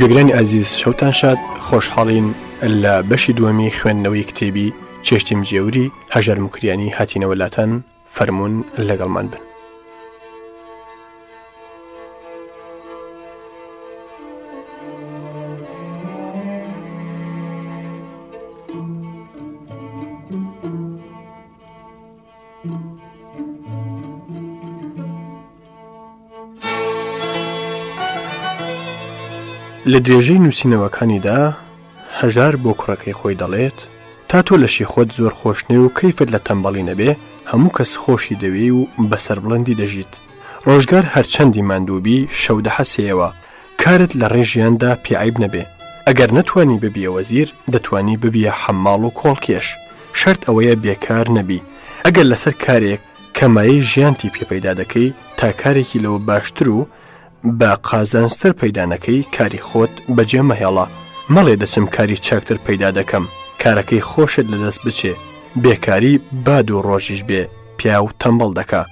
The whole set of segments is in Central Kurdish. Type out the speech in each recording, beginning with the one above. گوگرانی ئازیز شەوتان شاد خۆشحاڵین لە بەشی دووەمی خوێندنەوەی کتێبی چێشتیم جێوری هەژەر مکریانی هاتینەوەلاتەن فەرمونون لەگەڵمان بن لە درێژەی نووسینەوەکانیدا هەژار بۆ کوڕەکەی خۆی دەڵێت تا تۆ لەشی خۆت زۆر خۆشنێ و کەیفت لە تەمبەڵی نەبێ هەموو کەس خۆشی دەوێ و بەسەر بڵندی دەژیت ڕۆژگار هەرچەندی مادووبی شەودە حەسەیەوە کارت لە ڕێژیاندا پیعیب نەبێ ئەگەر نتوانی ببیە وەزیر دەتانی ببیە حەماڵ و کۆڵکێش شەرت ئەوەیە بێکار نەبی ئەگەر لەسەر کارێک کەمایی ژیانتی پێپەیدا دەکەی تا کارێکی لەوە باشتر و بە قازانستر پەیدانەکەی کاری خۆت بەجێ مەهێڵە مەڵێ دەچم کاری چاکتر پەیدا دەکەم کارەکەی خۆشت لەدەست بچێ بێکاری باد و ڕۆژیش بێ پیا و تەمبڵ دەکا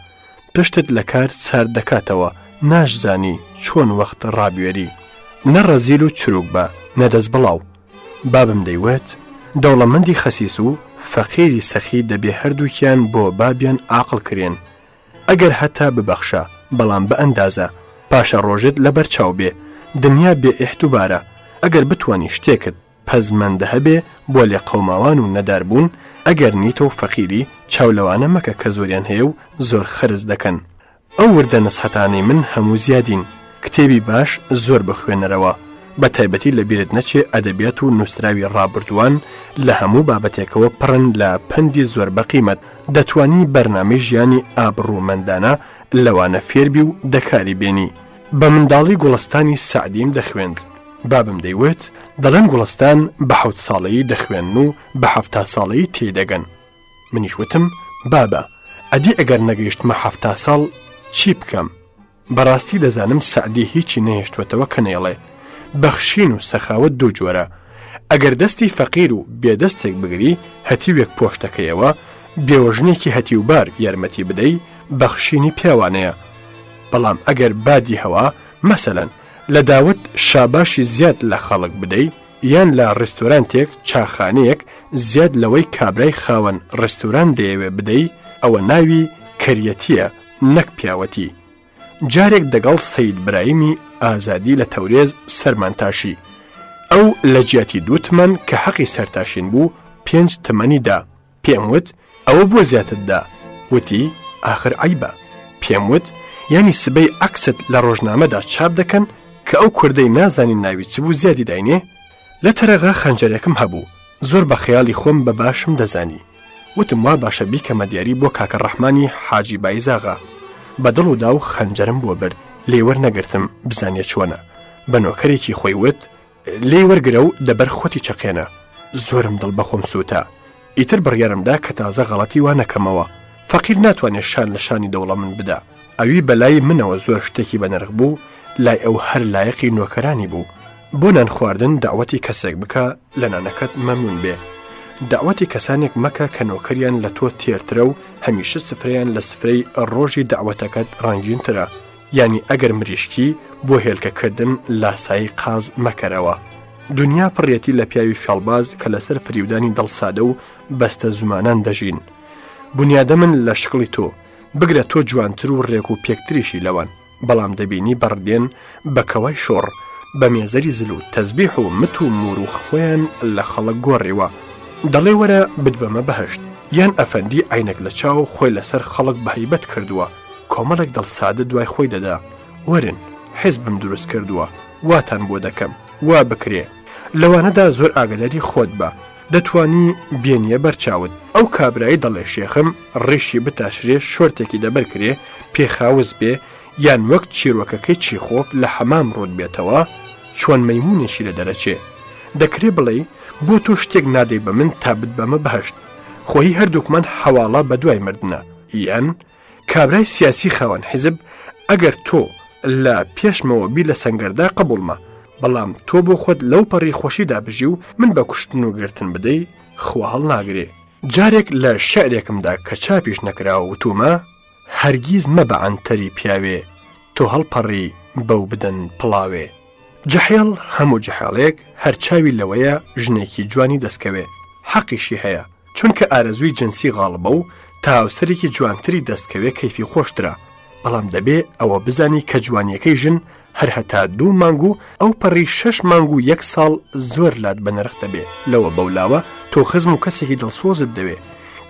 پشتت لە کار سارد دەکاتەوە ناشزانی چۆن وەخت ڕابوێری نەڕەزیل و چروک بە نەدەست بڵاو بابم دەیوێت دەوڵەمەندی خەسیس و فەقیری سەخی دەبێ هەردووکیان بۆ بابیان عاقل کرێن ئەگەر هەتا ببەخشە بەڵام بە ئەندازە پاشە ڕۆژت لە بەرچاو بێ دنیا بێ ئحتوبارە ئەگەر بتانی شتێکت پەزمەندە هەبێ بۆ لێ قەوماوان و نەداربوون ئەگەر نیتە و فەقیری چاولەوانە مەکە کە زۆریان هەیە و زۆر خرز دەکەن ئەو وردە نسحەتانی من هەموو زیادین کتێبی باش زۆر بخوێنەرەوە بە تایبەتی لەبیرت نەچێ ئەدەبیات و نووسراوی ڕابردووان لە هەموو بابەتێکەوە پڕن لە پندی زۆر بەقیمت دەتوانی بەرنامی ژیانی ئابڕوومەندانە لەوانە فێربی و دەکاری بێنی بە منداڵی گوڵستانی سعدیم دەخوێند بابم دەیوێت دەڵێن گوڵستان بە حوت ساڵەیی دەخوێن و بەهفتا ساڵەیی تێدەگەن منیشوتم بابە ئەدی ئەگەر نەگەیشتمە هەفتا ساڵ چی بکەم بەڕاستی دەزانم سعدی هیچی نەهێشتوەتەوە کەنێڵێ بەخشین و سەخاوت دوو جۆرە ئەگەر دەستی فەقیر و بێدەستێک بگری هەتیوێک پۆشتەکەیەوە بێوەژنێکی هەتیوبار یارمەتی بدەی بەخشینی پیاوانەیە بەڵام ئەگەر بادی هەوا مەسەلەن لە داوت شاباشی زیاد لە خەڵک بدەیت یان لە ڕستورانتێک چاخانەیەک زیاد لەوەی کابرای خاوەن ڕستوران دەیەوێ بدەی ئەوە ناوی کریەتیە نەک پیاوەتی جارێک دەگەڵ سید برایمی ئازادی لە تەورێز سەرمانتاشی ئەو لە جیاتی دووتمەن کە حەقی سەرتاشین بوو پێنج تەمەنیدا پێم وت ئەوە بۆ زیاتتدا وتی ئاخر ئایبە پێم وت ینی سبەی عکست لە ڕۆژنامەدا چاپ دەکەن کە ئەو کوردەی نازانی ناوی چ بوو زیادی داینێ لە تەرەغا خەنجەرێکم هەبوو زۆر بە خەیای خۆم بە باشم دەزانی وتم وا باشە بیکەمە دیاری بۆ کاکە ڕەحمانی حاجی بایزاغا بە دڵ و دا و خەنجەرم بۆ برد لێوەەر نەگرتم بزانێ چۆنە بە نۆکەرێکی خۆی وت لێ وەرگرە و دەبەر خۆتی چەقێنە زۆرم دڵ بەخۆم سووتە ئیتر بڕیارمدا کە تازە غەڵەتی وا نەکەمەوە فەقیر ناتوانێت شان لە شانی دەوڵە من بدا ئەوی بەلای منەوە زۆر شتێکی بەنرخ بوو لای ئەو هەر لایەقی نۆکەرانی بوو بۆ نان خواردن داوەتی کەسێک بکە لە نانەکەت مەمون بێ داوەتی کەسانێک مەکە کە نۆکەریان لە تۆ تێرترە و هەمیشه سفریان لە سفرەی ڕۆژی داوەتەکەت ڕنگینترە ینی ئەگەر مریشکی بۆ هێلکەکردن لاسایی قاز مەکەرەوە. دنیا پڕێتی لە پیاوی فێڵباز کە لەسەر فریودانی دڵسادە و بەستە زمانان دەژین. بنیادە من لە شقڵی تۆ، بگرە تۆ جوانتر و ڕێک و پێکتریشی لەوان، بەڵام دەبینی بەڕدێن بەکەوای شۆڕ، بە مێزەری زلو تەزبیح و مت و مور و خۆیان لە خەڵک گۆڕیوە دەڵێ وەرە بدبەمە بەهشت یان ئەفەندی ئاینەک لە چاو خۆی لەسەر خەڵک بەهیبەت کردووە کۆمەڵک دڵسادە دوای خۆی دەدا ورن حز بم دروست کردووە واتان بۆ دەکەم وا بکرێ لەوانەدا زۆر ئاگداری خۆت بە دەتانی بێنیە بەرچاوت ئەو کابرایی دەڵێ شێخم ڕیشی بتاشرێ شۆرتێکی دەبەر کرێ پێخاوز بێ یان وەک چیرۆکەکەی چیخۆف لە حەمام ڕۆت بێتەوە چۆن مەمونێکی لە دەرەچێ دەکرێ بڵێ بۆ تۆ شتێک نادەی بە من تابت بەمە بەهشت خۆی هەردووکمان حواڵە بە دوای مردە یەن کابرای سیاسی خەوان حیزب ئەگەر تۆ لە پێشمەوە بی لە سنگەردا قبولمە بەڵام تۆ بۆ خۆت لەو پەڕی خۆشیدا بژی و من بە کوشتن و گرتن بدەی خواڵ ناگرێ جارێک لە شعرێکمدا کە چاپیش نەکراوە وتومە هەرگیز مە بە ئەنتەری پیاوێ تۆ هەڵپەڕی بەو بدەن پڵاوێ جەحێڵ هەموو جەحاڵێک هەرچاوی لەوەیە ژنێکی جوانی دەستکەوێ حەقیشی هەیە چونکە ئارەزووی جنسی غاڵبە و تاوسەرێکی جوانتری دەستکەوێ کەفی خۆشترە بەڵام دەبێ ئەوە بزانی کە جوانیەکەی ژن هەر هەتا دوو مانگ و ئەو پەڕی شش مانگ و یەک ساڵ زۆر لات بە نرخ دەبێ لەوە بەولاوە تۆ خزم و کەسێکی دڵسۆزت دەوێ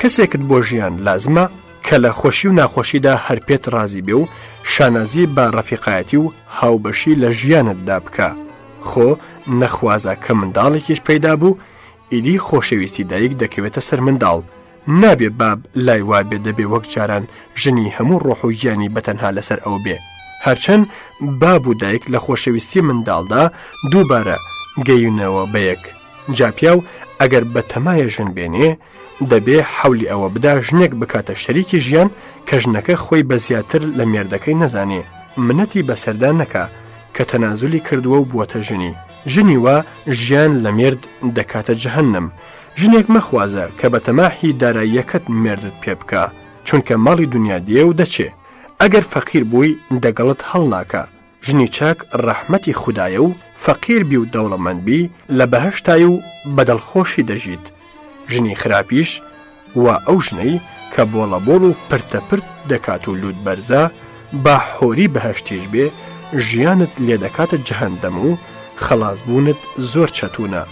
کەسێکت بۆ ژیان لازمە کە لە خۆشی و ناخۆشیدا هەرپێت ڕازی بێ و شانازی بە ڕەفیقایەتی و هاوبەشی لە ژیانتدا بکە خۆ نەخوازە کە منداڵێکیش پەیدا بوو ئیدی خۆشەویستی دایک دەکەوێتە سەر منداڵ نابێ باب لای وا بێ دەبێ وەک جاران ژنی هەموو ڕۆح و گیانی بەتەنها لەسەر ئەو بێ هەرچەند باب و دایک لە خۆشەویستی منداڵدا دووبارە گەیونەوە بەیەک جاپیا و ئەگەر بە تەمایە ژن بێنێ دەبێ حولی ئەوە بدا ژنێک بکاتە شەریکی ژیان کە ژنەکە خۆی بە زیاتر لە مێردەکەی نەزانێ منەتی بەسەردان نەکە کە تەنازولی کردووە و بووەتە ژنی ژنی وە ژیان لە مێرد دەکاتە جەهنم ژنێک مەخوازە کە بە تەماحی داراییەکەت مێردت پێ بکە چونکە ماڵی دنیا دێ و دەچێ ئەگەر فەقیر بووی دەگەڵت هەڵناکە ژنی چاک ڕەحمەتی خوددایە و فەقیر بی و دەوڵەمەندبی لە بەهشتای و بەدڵخۆشی دەژیت ژنی خراپیش و ئەو ژنەی کە بۆڵەبۆڵ و پرتەپرت دەکات و لود بەرزە با حۆری بەهشتیش بێ ژیانت لێ دەکاتە جەهندەم و خلاصبوونت زۆر چەتونە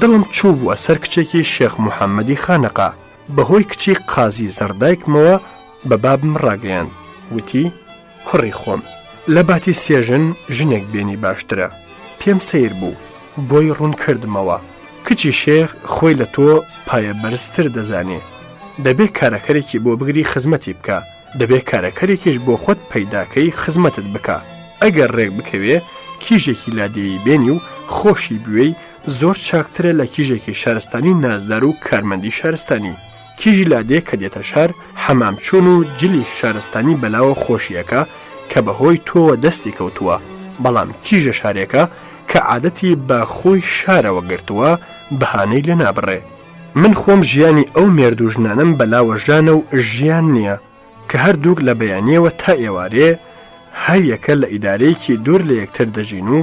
دڵم چوو بووە سەر کچێکی شێخ محەممەدی خانەقا بەهۆی کچی قازی زەردایکمەوە بە بابم ڕاگەیان وتی کوڕی خۆم لە باتی سێژن ژنێک بێنی باشترە پێم سیر بوو بۆی ڕوون کردمەوە کچی شێخ خۆی لە تۆ پایە بەرزتر دەزانێ دەبێ کارەکەرێکی بۆ بگری خزمەتی بکە دەبێ کارەکەرێکیش بۆ خۆت پەیداکەی خزمەتت بکە ئەگەر ڕێک بکەوێ کیژێکی لادێی بێنی و خۆشی بوێی زۆر چاکترە لە کیژێکی شارستانی نازدار و کارمەندی شارستانی کیژی لادێ کە دێتە شار حەمام چۆن و جلی شارستانی بەلاوە خۆشیەکە کە بەهۆی تۆوە دەستی کەوتووە بەڵام کیژە شارێکە کە عادەتی بە خۆی شارەوە گرتووە بەهانەی لە نابڕێ من خۆم ژیانی ئەو مێردوژنانم بەلاوەژانە و ژیان نییە کە هەردووک لە بەیانیەوە تا ئێوارێ هەر یەکە لە ئیدارەیەکی دوور لە یەکتر دەژین و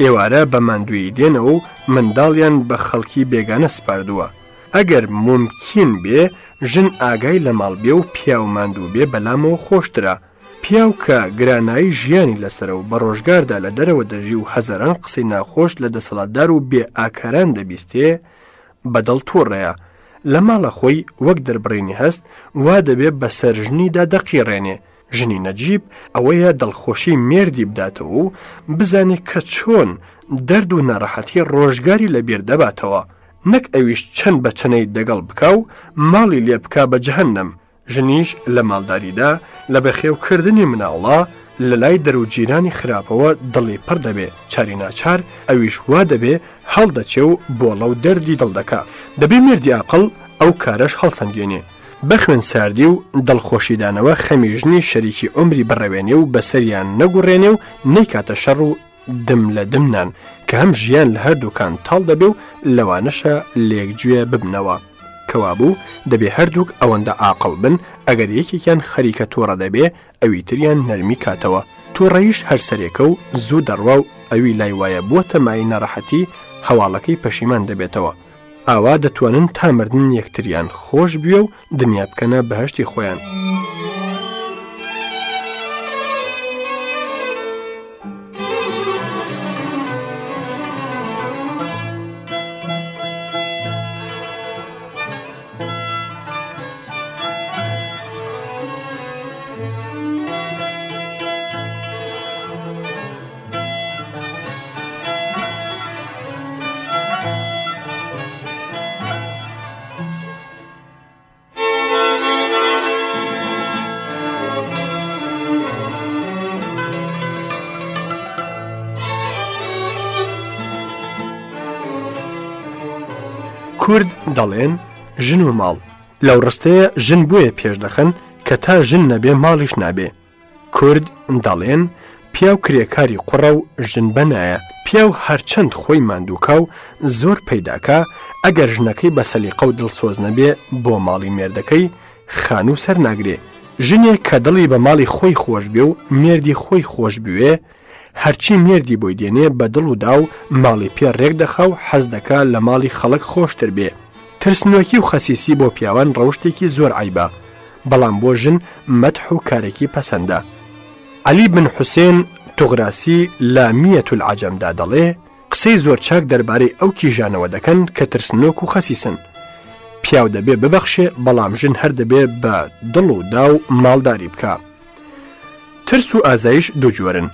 ئێوارە بە مادووی دێنەوە و منداڵیان بە خەڵکی بێگانە سپاردووە ئەگەر ممکین بێ ژن ئاگای لە ماڵبێ و پیاوماندوو بێ بەلامەوە خۆشترە پیاوکە گرانایی ژیانی لەسەرەوە بە ڕۆژگاردا لە دەرەوە دەژی و هەزاران قسەی ناخۆش لە دەسەڵاتدار و بێ ئاکاران دەبیستێ بەدڵ تۆڕەیە لە ماڵە خۆی وەک دەربڕینی هەست وا دەبێت بە سەرژنیدا دەقیڕێنێ ژنی نەجیب ئەوەیە دڵخۆشی مێردی بداتەوە و بزانێت کە چۆن دەرد و ناڕەحەتی ڕۆژگاری لە بیر دەباتەوە نەک ئەویش چەند بە چنەی دەگەڵ بکە و ماڵی لێ بک بە جەهنم ژنیش لە ماڵداریدا لە بەخێوکردنی مناڵە لە لای دەروجیرانی خراپەوە دڵی پڕ دەبێ چاری ناچار ئەویش وا دەبێ هەڵدەچێ و بۆڵە و دەردی دڵدەکا دەبێ مردی ئاقل ئەو کارەش هەڵسەنگێنێ بەخوێن ساردی و دڵخۆشیدانەوە خەمیژنی شەریکی ئۆمری بڕەوێنێ و بەسەریان نەگوڕێنێ و نەیکاتە شەڕ و دم لە دمنان کە هەم ژیان لە هەردووکان تاڵ دەبێ و لەوانەشە لێکگوێ ببنەوە. کەوابوو دەبێ هەردووک ئەوەندە ئاقل بن ئەگەر یەکێکیان خەریکە تۆڕە دەبێ ئەوی تریان نەرمی کاتەوە تۆڕەیش هەرسەرێکە و زوو دەڕوا و ئەوی لای وایە بووە مای نەڕەحەتی هەواڵەکەی پەشیمان دەبێتەوە ئاوا دەتوانن تامردن یەکتریان خۆش بیە و دنیا بکەنە بەهشتی خۆیان. کورد دەڵێن ژن و ماڵ لەو ڕستەیە ژن بویە پێش دەخن کە تا ژن نەبێ ماڵیش نابێ کورد دەڵێن پیاو کرێکاری قوڕە و ژن بەنایە پیاو هەرچەند خۆی مادووکە و زۆر پەیداکە ئەگەر ژنەکەی بە سەلیقە و دڵسۆز نەبێ بۆ ماڵی مێردەکەی خان و سەر ناگرێ ژنێک کە دڵی بە ماڵی خۆی خۆش بێ و مێردی خۆی خۆش بوێ هەرچی مێردی بۆی دێنێ بە دڵ و دا و ماڵی پێ ڕێک دەخە و حەز دەکا لە ماڵی خەڵک خۆشتر بێ ترسنۆکی و خەسیسی بۆ پیاوان ڕەوشتێکی زۆر عیبە بەڵام بۆ ژن مەتح و کارێکی پەسەندە علی بن حوسێن توغراسی لامیەت و العجەمدا دەڵێ قسەی زۆر چاک دەربارەی ئەو کیژانەوە دەکەن کە ترسنۆک و خەسیسن پیاو دەبێ ببەخشێ بەڵام ژن هەر دەبێ بە دڵ و دا و ماڵداری بکە ترس و ئازایش دوجۆرن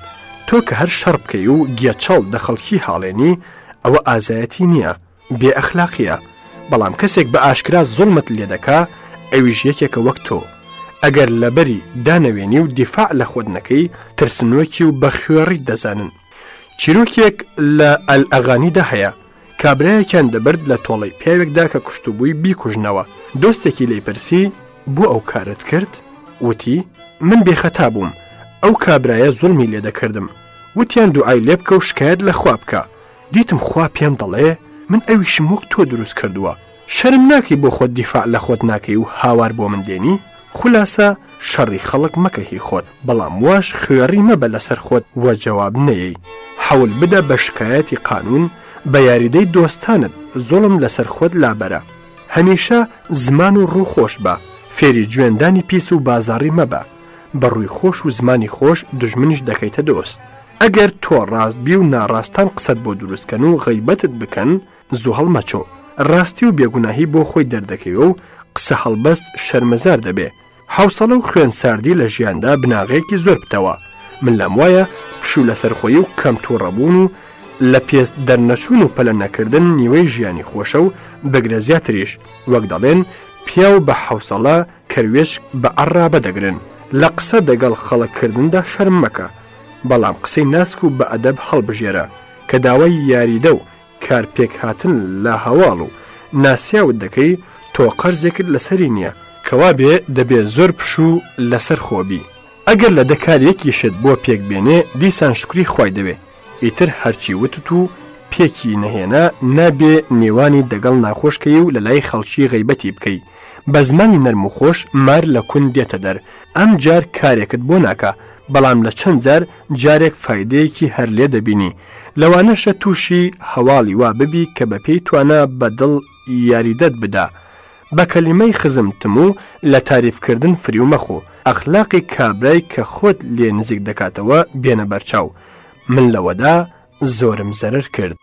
تۆ کە هەر شەڕ بکەی و گیاچڵ دەخەڵکی هاڵێنی ئەوە ئازایەتی نییە بێ ئەخلاقیە بەڵام کەسێک بە ئاشکرا زۆڵمت لێ دەکا ئەویش یەکێکە وەک تۆ ئەگەر لەبەری دانەوێنی و دیفاع لە خۆدنەکەی ترسنوەکی و بە خوێڕی دەزانن چیرۆکێک لە ئەلئەغانیدا هەیە کابراەکیان دەبرد لە تۆڵی پیاوێکدا کە کوشتوبووی بیکوژنەوە دۆستێکی لەیپرسی بۆ ئەو کارت کرد وتی من بێخەتا بووم ئەو کابرایە زوڵمی لێ دەکردم وتیان دوعای لێ بکە و شکایەت لە خوا بکە دیتم خوا پێم دەڵێ من ئەویشم وەک تۆ دروست کردووە شەرم ناکەی بۆ خۆت دیفاع لە خۆت ناکەی و هاوار بۆ من دێنی خولاسە شەڕی خەڵک مەکەهی خۆت بەڵام واش خوێڕی مەبە لەسەر خۆت وە جواب نەیەی حول بدە بە شکایەتی قانون بە یاریدەی دۆستانت زۆڵم لەسەر خۆت لابەرە هەمیشە زمان و ڕووخۆش بە فێری جوێندانی پیس و بازاری مەبە بە ڕووی خۆش و زمانی خۆش دژمنش دەکەیتە دۆست ئەگەر تۆ ڕاست بی و ناڕاستان قسەت بۆ دروستکەن و غەیبەتت بکەن زوو هەڵمەچۆ ڕاستی و بێگوناهی بۆ خۆی دەردەکەوێ و قسە هەڵبەست شەرمەزار دەبێ حوسڵە و خوێن ساردی لە ژیاندا بناغەیەکی زۆر بتەوە من لەم وایە پشوو لەسەرخۆی و کەم تووڕەبوون و لە پێست دەرنەچوون و پەلە نەکردن نیوەی ژیانی خۆشە و بەگرە زیاتریش وەک دەڵێن پیا و بە حوسڵە کەروێش بە ئەڕابە دەگرن لە قسە دەگەڵ خەڵککردندا شەرم مەکە بەڵام قسەی ناسک و بە ئەدەب هەڵبژێرە کە داوای یاریدە و کارپێک هاتن لە هەواڵ و ناسیاوت دەکەی تۆ قەرزێکرد لەسەری نییە کەوا بێ دەبێ زۆر پشوو لەسەر خۆبی ئەگەر لە دەکارێکی شت بۆ پێک بێنێ دیسان شکری خی دەوێ ئیتر هەرچی وتت و پێکی نەهێنا نابێ نێوانی دەگەڵ ناخۆشکەی و لە لای خەڵکی غیبەتی بکەی بە زمانی نەرم و خۆش مار لە کون دێتە دەر ئەم جار کارێکت بۆ ناکە بەڵام لە چەند جار جارێک فیدەیەکی هەر لێ دەبینی لەوانەشە تووشی هەواڵی وا ببی کە بە پێی توانە بە دڵ یاریدەت بدا بە کەلیمەی خزمتم و لە تاریفکردن فریومەخۆ ئەخلاقی کابرای کە خۆت لێ نزیک دەکاتەوە بێنە بەرچاو من لەوەدا زۆرم زەرر کرد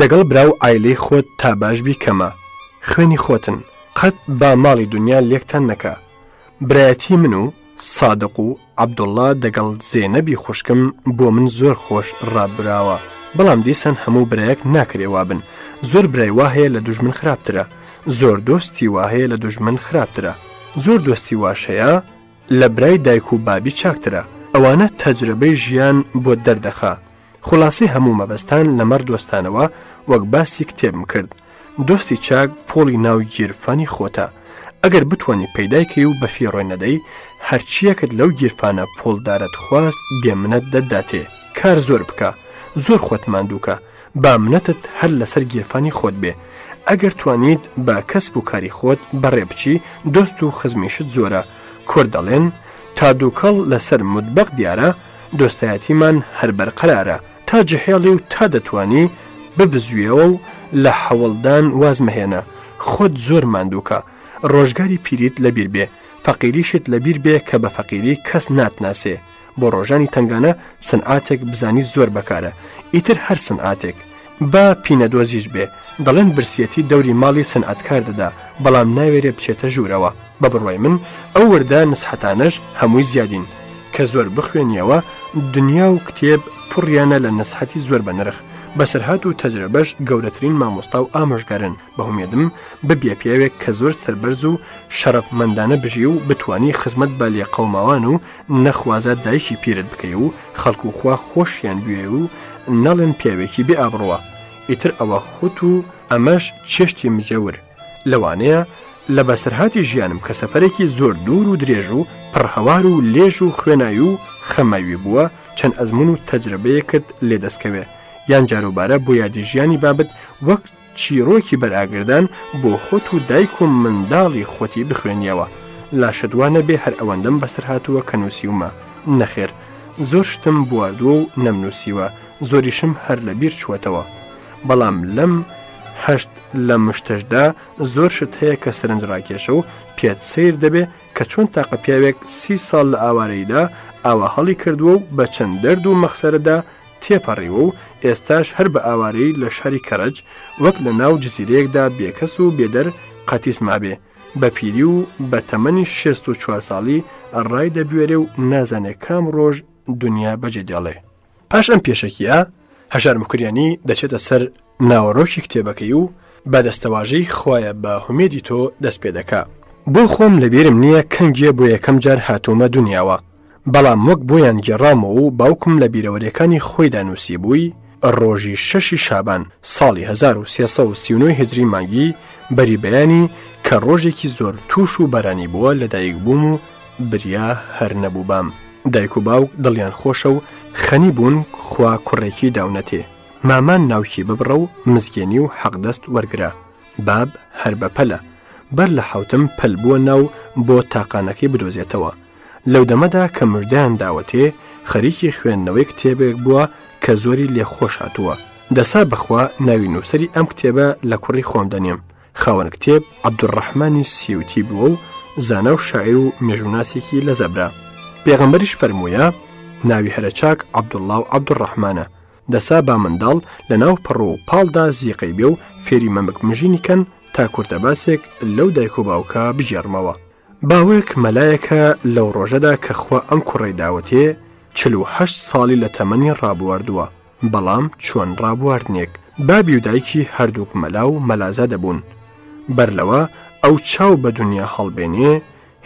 دەگەڵ براو ئایلەی خۆت تا باش بیکەمە خوێنی خۆتن قەت با ماڵی دنیا لێکتان نەکە برایەتی من و سادق و عەبدوڵا دەگەڵ زێنەبی خوشکم بۆ من زۆر خۆش ڕابراوە بەڵام دیسان هەموو برایەک ناکرێوا بن زۆر برای واهەیە لە دوژمن خراپترە زۆر دۆستی واهەیە لە دوژمن خراپترە زۆر دۆستی واشەیە لە برای دایک و بابی چاکترە ئەوانە تەجربەی ژیان بۆ دەردەخە خلاصی هەموو مەبەستان لەمەەر دۆستانەوە وەک باسی کتێبم کرد دۆستی چاک پۆڵی ناوی گیرفانی خۆتە ئەگەر بتوانانی پەیدایکە و بە فێڕۆی نەدەی هەرچیەکت لەو گیرفانە پۆلدارت خواست بێمنەت دەداتێ کار زۆر بکە زۆر خۆت مادووکە با منەتت هەر لەسەر گیرفانی خۆت بێ ئەگەر توانیت با کەسب و کاری خۆت بەڕێ بچی دۆست و خزمیشت زۆرە کوردەڵێن تا دووکەڵ لەسەر مدبەق دیارە دۆستایەتیمان هەر بەرقەرارە تا جهێڵی و تا دەتوانی ببزویەوە و لە حەوڵدان وازمەهێنە خۆت زۆر مادووکە ڕۆژگاری پیریت لەبیر بێ فەقیریشت لەبیر بێ کە بە فەقیری کەس ناتناسێ بۆ ڕۆژانی تنگانە سنعاتێک بزانی زۆر بەکارە ئیتر هەر سنعاتێک با پینەدۆزیش بێ دەڵێن برسیەتی دەوری ماڵی سنعاتکار دەدا بەڵام ناوێرێ بچێتە ژوورەوە بە بڕۆی من ئەو وەردا نسحەتانەش هەمووی زیادین کە زۆر بخوێنیەوە دنیا و کتێب پڕیانە لە نسحەتی زۆر بە نرخ بەسەرهات و تەجرەبەش گەورەترین مامۆستا و ئامۆژگارن بەهمێدم ببیە پیاوێک کە زۆر سربەرز و شەرەفمەندانە بژی و بتانی خزمەت بە لێ قەوماوان و نەخوازە دایشی پیرت بکەی و خەڵکو خوا خۆشیان گوێ و نەڵێن پیاوێکی بێ ئابڕوە ئیتر ئەوە خوت و ئەمەش چێشتی مجەور لەوانەیە لە بەسەرهاتی ژیانم کە سەفەرێکی زۆر دوور و درێژ و پڕهەوار و لێژ و خوێنایی و خەماوی بووە چەند ئەزمون و تەجربەیەکت لێدەستکەوێت یان جاروبارە بۆ یادیژیانی بابت وەک چیرۆکی بەراگردان بۆ خۆت و دایک و منداڵی خۆتی بخوێنیەوە لاشتوانە بێ هەر ئەوەندەم بەسەر هاتووە کە نووسیومە نەخێر زۆر شتم بواردووە و نەمنووسیوە زۆریشم هەر لە بیر چوەتەوە بەڵام لەم هەشت لە مشتەشدا زۆر شت هەیە کە سەرنجڕاکێشە و پێت سیر دەبێ کە چۆن تاقە پیاوێک سی ساڵ لە ئاوارەیدا ئاوا هەڵی کردووە و بە چەند دەرد و مەخسەردا تێپەڕیوە و ئێستاش هەر بە ئاوارەی لە شەری کەرج وەک لە ناو جزیرەیەکدا بێکەس و بێدەر قەتیس مابێ بە پیری و بە تەمەنی 64 ساڵی ڕای دەبوێرێ و نازانێ کام ڕۆژ دنیا بەجێداڵێ پاش ئەم پێشەکیە هەژار مکریانی دەچێتە سەر ناوەڕۆکی کتێبەکەی و بە دەستەواژەی خۆیە بە هومێدی تۆ دەست پێ دەکا بۆ خۆم لەبێرم نییە کەنگێ بۆ یەکەم جار هاتوومە دنیاوە بەڵام وەک بۆیان گەڕامەوە و باوکم لە بیرەوەریەکانی خۆیدا نووسی بووی ڕۆژی شەشی شابان ساڵی 1939 هجری مانگی بەری بەیانی کە ڕۆژێکی زۆر توش و بەرانی بووە لە دایک بووم و بریا هەر نەبوو بام دایک و باوک دڵیان خۆشە و خەنی بوون خوا کوڕێکی داونەتێ مامان ناوکی ببڕە و مزگێنی و حەقدەست وەرگرا باب هەر بەپەلە بەر لە حوتم پەل بووە ناو بۆ تاقانەکەی بدۆزێتەوە لەو دەمەدا کە مردیان داوەتێ خەریکی خوێندنەوەی کتێبێک بووە کە زۆری لێخۆش هاتووە دەسا بەخوا ناوی نووسری ئەم کتێبە لە کوڕی خۆمدەنیم خاوەن کتێب عبدوڕەحمانی سیوتی بووە و زانە و شاعر و مێژوناسێکی لە زەبرا پێغەمبەریش فەرموویە ناوی هەرەچاک عبدوڵاو عبدوڕەحمانە دەسا با منداڵ لە ناو پڕ و پاڵدا زیقەی بێ و فێری مەمەکمژینی کەن تا کورتەباسێک لەو دایک و باوکە بژێرمەوە باوەک مەلایەکە لەو ڕۆژەدا کە خوا ئەم کوڕی داوەتێ چه ساڵی لە تەمەنی ڕابواردووە بەڵام چۆن ڕابواردنێک بابی و دایکی هەردووک مەلا و مەلازە دەبوون بەرلەوە ئەو چاو بە دنیا هەڵبێنێ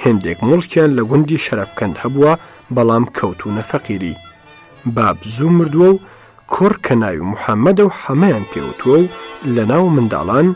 هندێک مڵکیان لە گوندی شەرفکەند هەبووە بەڵام کەوتونە فەقیری باب زوو مردووە و کوڕ کە ناوی محەممەدە و هەمەیان پێوتووە و لە ناو منداڵان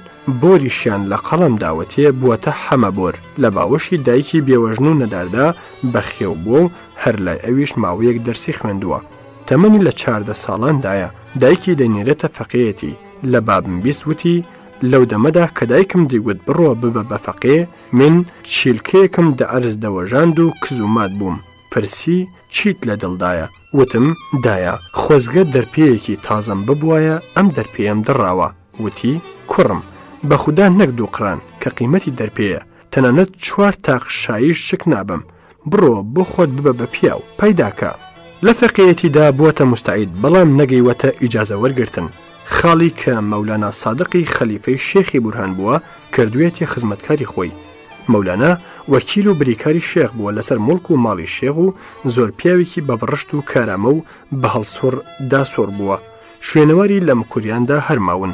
بۆریشیان لە قەڵم داوەتەیە بووەتە حەمەبۆر لە باوەشی دایکی بێوەژن و نەداردا بە خێو بووە و هەر لای ئەویش ماوەیەک دەرسی خوێندووە تەمەنی لە چاردە ساڵاندایە دایکی دەنیرێتە فەقەتی لە بابم بیست وتی لەو دەمەدا کە دایکم دیگوت بڕۆ ببە بە فەقێ من چیلکەیەکم دە ئەرز دەوەژاند و کزومات بووم پرسی چیت لە دڵدایە وتم دایە خۆزگە دەرپێیەکی تازەم ببوایە ئەم دەرپێم دەڕاوە وتی کوڕم بە خوددا نەک دووقران کە قیمەتی دەرپێیە تەنانەت چوار تاق شایش شک نابم بڕۆ بۆ خۆت ببە بە پیاو پەیداکە لە فەقەتیدا بووە مستعید بەڵام نەگەیوەتە ئیجازە وەرگتن خاڵی کە مەولانا سادقی خەلیفەی شێخی بورهان بووە کردوێتی خزمەتکاری خۆی مەولانە وەکیل و بریکاری شێخ بووە لەسەر مڵک و ماڵی شێغ و زۆر پیاوێکی بەبڕشت و کارامە و بە هەڵسۆر داسۆر بووە شوێنەوەری لەم کوریاندا هەرماون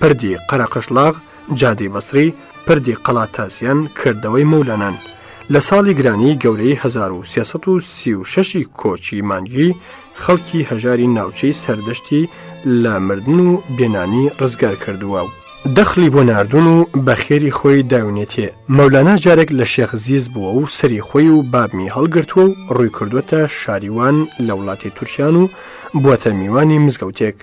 پردی قەرەقەشلاغ جادی بەسری پردی قەڵاتاسیان کردەوەی مەولانان لە ساڵی گرانی گەورەی 1936 کۆچی مانگی خەڵکی هەژاری ناوچەی سەردەشتی لە مردن و بێنانی ڕزگار کردووە و دەخلی بۆ نردون و بەخێری خۆی داونێتێ مەولانا جارێک لە شێخ زیز بووە و سەری خۆی و بابمی هەڵگرتووە و ڕووی کردوەتە شاریوان لە وڵاتی تورکیان و بووەتە میوانی مزگەوتێک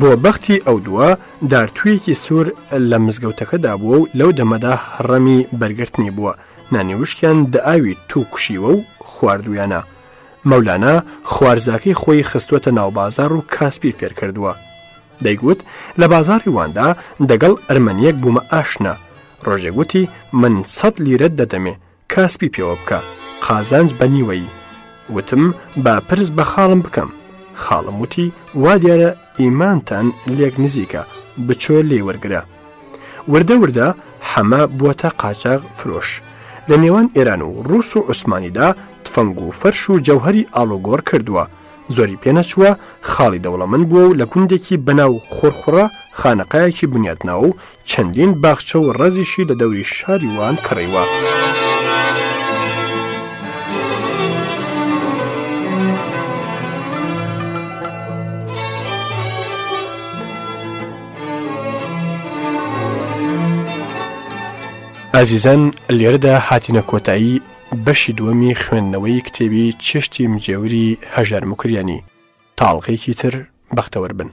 بۆ بەختی ئەو دووە دارتوویەکی سوور لە مزگەوتەکەدا بووە و لەو دەمەدا هەڕەمی بەرگرتنی بووە نانیوشکیان دەئاوی تو کوشیوە و خواردویانە مەولانا خوارزاکەی خۆی خستووەتە ناوبازار و کاسپی فێر کردووە دەیگوت لە بازاری واندا دەگەڵ ئەرمەنیەک بوومە ئاشنا ڕۆژێگوتی من سەد لیرە دەدەمێ کاسپی پێوە بکە قازانج بەنیوەی وتم با پرس بە خاڵم بکەم خاڵم وتی وا دیارە ئیمانتان لێک نزیکە بچۆ لێوەرگرە وردە وردە حەمە بووە قاچاق فرۆش لە نێوان ئێران و ڕوس و عوسمانیدا تفەنگ و فەرش و جەوهری ئالۆگۆر کردووە زۆری پێنەچووە خاڵی دەوڵە من بووە و لە کوندێکی بەناو خۆرخڕە خانەقایەکی بنیاتناوە و چەندین باخچە و ڕەزیشی لە دەوری شاریوان کڕیوە. ئازیزەن لێرەدا هاتینە کۆتایی بەشی دووەمی خوێندنەوەی کتێبی چشتی مجێوری هەژار مکریانی تاڵقێکی تر بەختەوە بن.